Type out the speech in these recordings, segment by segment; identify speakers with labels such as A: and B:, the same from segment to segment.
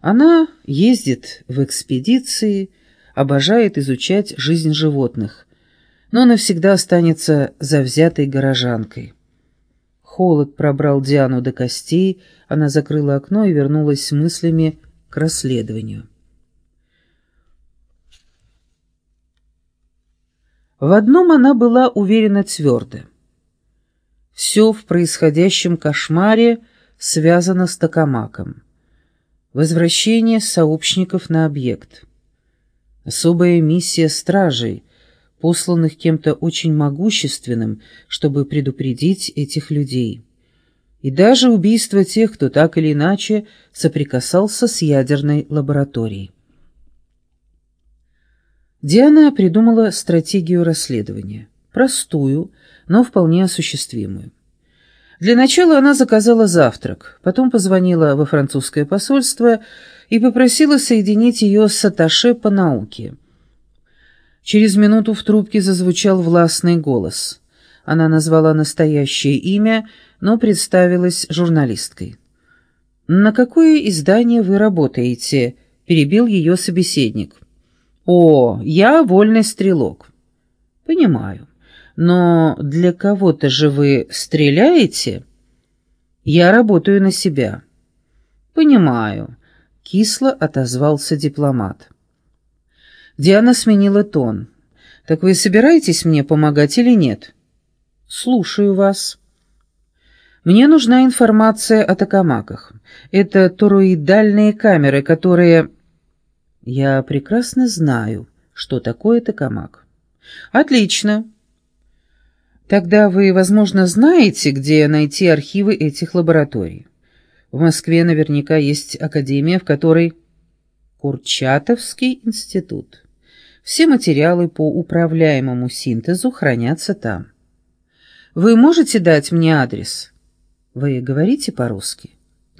A: Она ездит в экспедиции, обожает изучать жизнь животных, но навсегда останется завзятой горожанкой. Холод пробрал Диану до костей, она закрыла окно и вернулась с мыслями к расследованию. В одном она была уверена твердо. Все в происходящем кошмаре связано с Токамаком. Возвращение сообщников на объект. Особая миссия стражей, посланных кем-то очень могущественным, чтобы предупредить этих людей. И даже убийство тех, кто так или иначе соприкасался с ядерной лабораторией. Диана придумала стратегию расследования. Простую, но вполне осуществимую. Для начала она заказала завтрак, потом позвонила во французское посольство и попросила соединить ее с атташе по науке. Через минуту в трубке зазвучал властный голос. Она назвала настоящее имя, но представилась журналисткой. «На какое издание вы работаете?» — перебил ее собеседник. «О, я вольный стрелок». «Понимаю. Но для кого-то же вы стреляете?» «Я работаю на себя». «Понимаю», — кисло отозвался дипломат. Диана сменила тон. «Так вы собираетесь мне помогать или нет?» «Слушаю вас». «Мне нужна информация о токамаках. Это тороидальные камеры, которые...» «Я прекрасно знаю, что такое токамак». «Отлично. Тогда вы, возможно, знаете, где найти архивы этих лабораторий. В Москве наверняка есть академия, в которой...» «Курчатовский институт». Все материалы по управляемому синтезу хранятся там. Вы можете дать мне адрес? Вы говорите по-русски?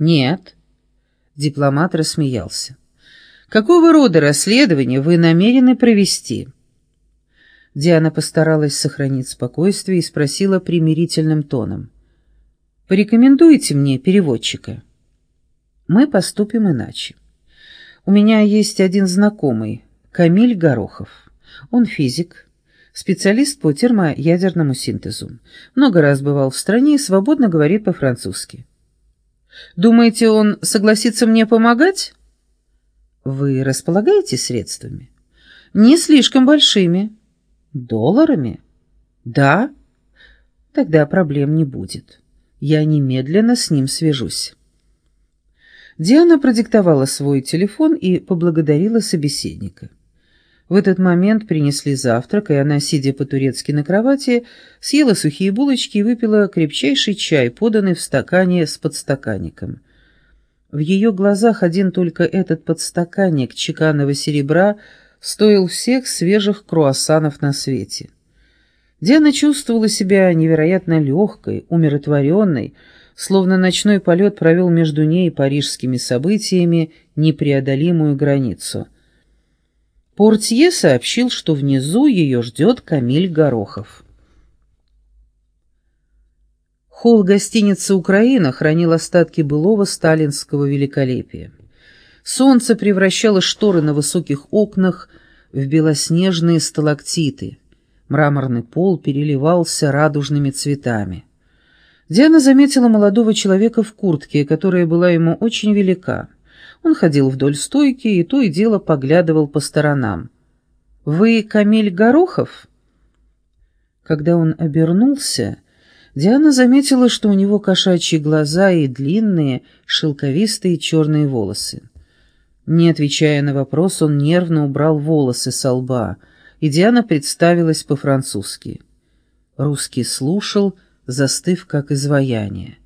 A: Нет. Дипломат рассмеялся. Какого рода расследование вы намерены провести? Диана постаралась сохранить спокойствие и спросила примирительным тоном. «Порекомендуете мне переводчика?» «Мы поступим иначе. У меня есть один знакомый, Камиль Горохов. Он физик, специалист по термоядерному синтезу. Много раз бывал в стране и свободно говорит по-французски. Думаете, он согласится мне помогать? Вы располагаете средствами? Не слишком большими. Долларами? Да. Тогда проблем не будет. Я немедленно с ним свяжусь. Диана продиктовала свой телефон и поблагодарила собеседника. В этот момент принесли завтрак, и она, сидя по-турецки на кровати, съела сухие булочки и выпила крепчайший чай, поданный в стакане с подстаканником. В ее глазах один только этот подстаканник чеканного серебра стоил всех свежих круассанов на свете. Диана чувствовала себя невероятно легкой, умиротворенной, словно ночной полет провел между ней и парижскими событиями непреодолимую границу — Портье сообщил, что внизу ее ждет Камиль Горохов. Холл гостиницы «Украина» хранил остатки былого сталинского великолепия. Солнце превращало шторы на высоких окнах в белоснежные сталактиты. Мраморный пол переливался радужными цветами. Диана заметила молодого человека в куртке, которая была ему очень велика. Он ходил вдоль стойки и то и дело поглядывал по сторонам. «Вы Камиль Горохов?» Когда он обернулся, Диана заметила, что у него кошачьи глаза и длинные, шелковистые черные волосы. Не отвечая на вопрос, он нервно убрал волосы со лба, и Диана представилась по-французски. Русский слушал, застыв как изваяние.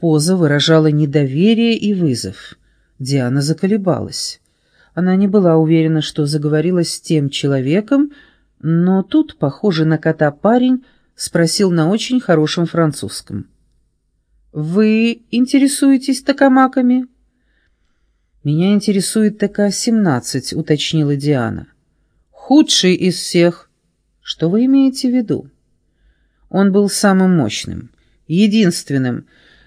A: Поза выражала недоверие и вызов — Диана заколебалась. Она не была уверена, что заговорила с тем человеком, но тут, похожий на кота парень, спросил на очень хорошем французском. «Вы интересуетесь токамаками?» «Меня интересует ТК-17», — уточнила Диана. «Худший из всех». «Что вы имеете в виду?» Он был самым мощным, единственным,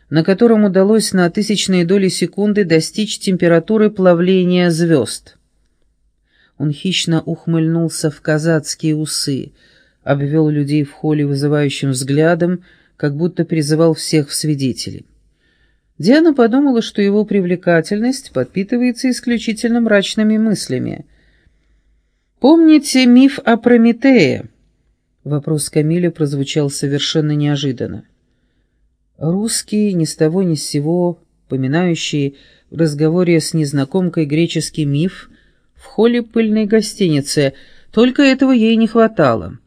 A: на котором удалось на тысячные доли секунды достичь температуры плавления звезд. Он хищно ухмыльнулся в казацкие усы, обвел людей в холле вызывающим взглядом, как будто призывал всех в свидетели. Диана подумала, что его привлекательность подпитывается исключительно мрачными мыслями. «Помните миф о Прометее?» Вопрос Камиля прозвучал совершенно неожиданно. Русские, ни с того ни с сего, поминающие в разговоре с незнакомкой греческий миф в холле пыльной гостиницы, только этого ей не хватало.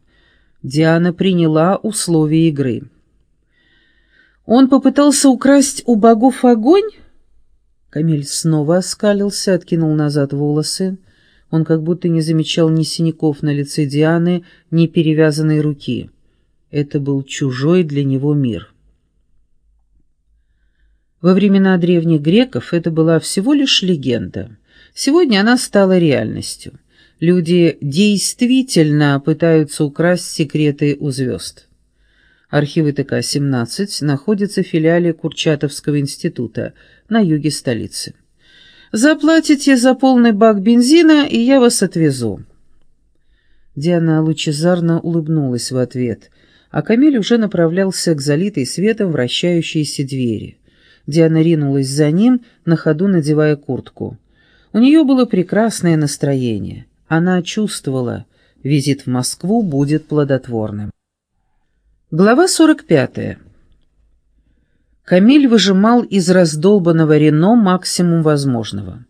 A: Диана приняла условия игры. «Он попытался украсть у богов огонь?» Камиль снова оскалился, откинул назад волосы. Он как будто не замечал ни синяков на лице Дианы, ни перевязанной руки. Это был чужой для него мир. Во времена древних греков это была всего лишь легенда. Сегодня она стала реальностью. Люди действительно пытаются украсть секреты у звезд. Архивы ТК-17 находятся в филиале Курчатовского института на юге столицы. Заплатите за полный бак бензина, и я вас отвезу. Диана лучезарно улыбнулась в ответ, а Камиль уже направлялся к залитой светом вращающейся двери. Диана ринулась за ним, на ходу надевая куртку. У нее было прекрасное настроение. Она чувствовала, визит в Москву будет плодотворным. Глава 45. Камиль выжимал из раздолбанного Рено максимум возможного.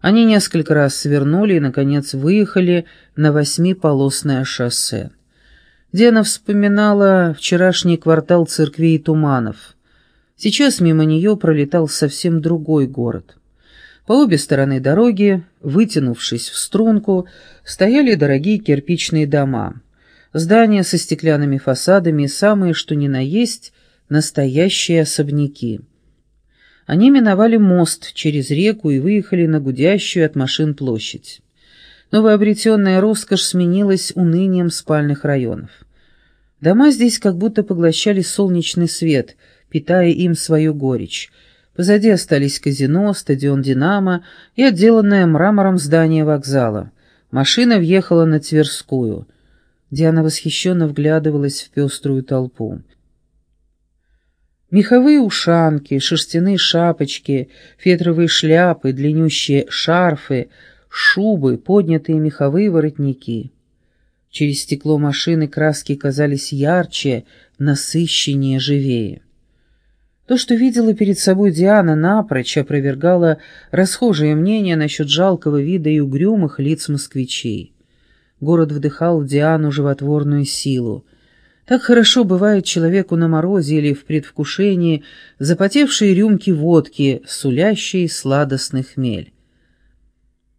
A: Они несколько раз свернули и, наконец, выехали на восьмиполосное шоссе. Диана вспоминала вчерашний квартал церквей и туманов — Сейчас мимо нее пролетал совсем другой город. По обе стороны дороги, вытянувшись в струнку, стояли дорогие кирпичные дома. Здания со стеклянными фасадами самые, что ни на есть, настоящие особняки. Они миновали мост через реку и выехали на гудящую от машин площадь. Новообретенная роскошь сменилась унынием спальных районов. Дома здесь как будто поглощали солнечный свет — питая им свою горечь. Позади остались казино, стадион «Динамо» и отделанное мрамором здание вокзала. Машина въехала на Тверскую. Диана восхищенно вглядывалась в пеструю толпу. Меховые ушанки, шерстяные шапочки, фетровые шляпы, длиннющие шарфы, шубы, поднятые меховые воротники. Через стекло машины краски казались ярче, насыщеннее, живее. То, что видела перед собой Диана, напрочь опровергало расхожее мнение насчет жалкого вида и угрюмых лиц москвичей. Город вдыхал Диану животворную силу. Так хорошо бывает человеку на морозе или в предвкушении запотевшие рюмки водки, сулящие сладостный хмель.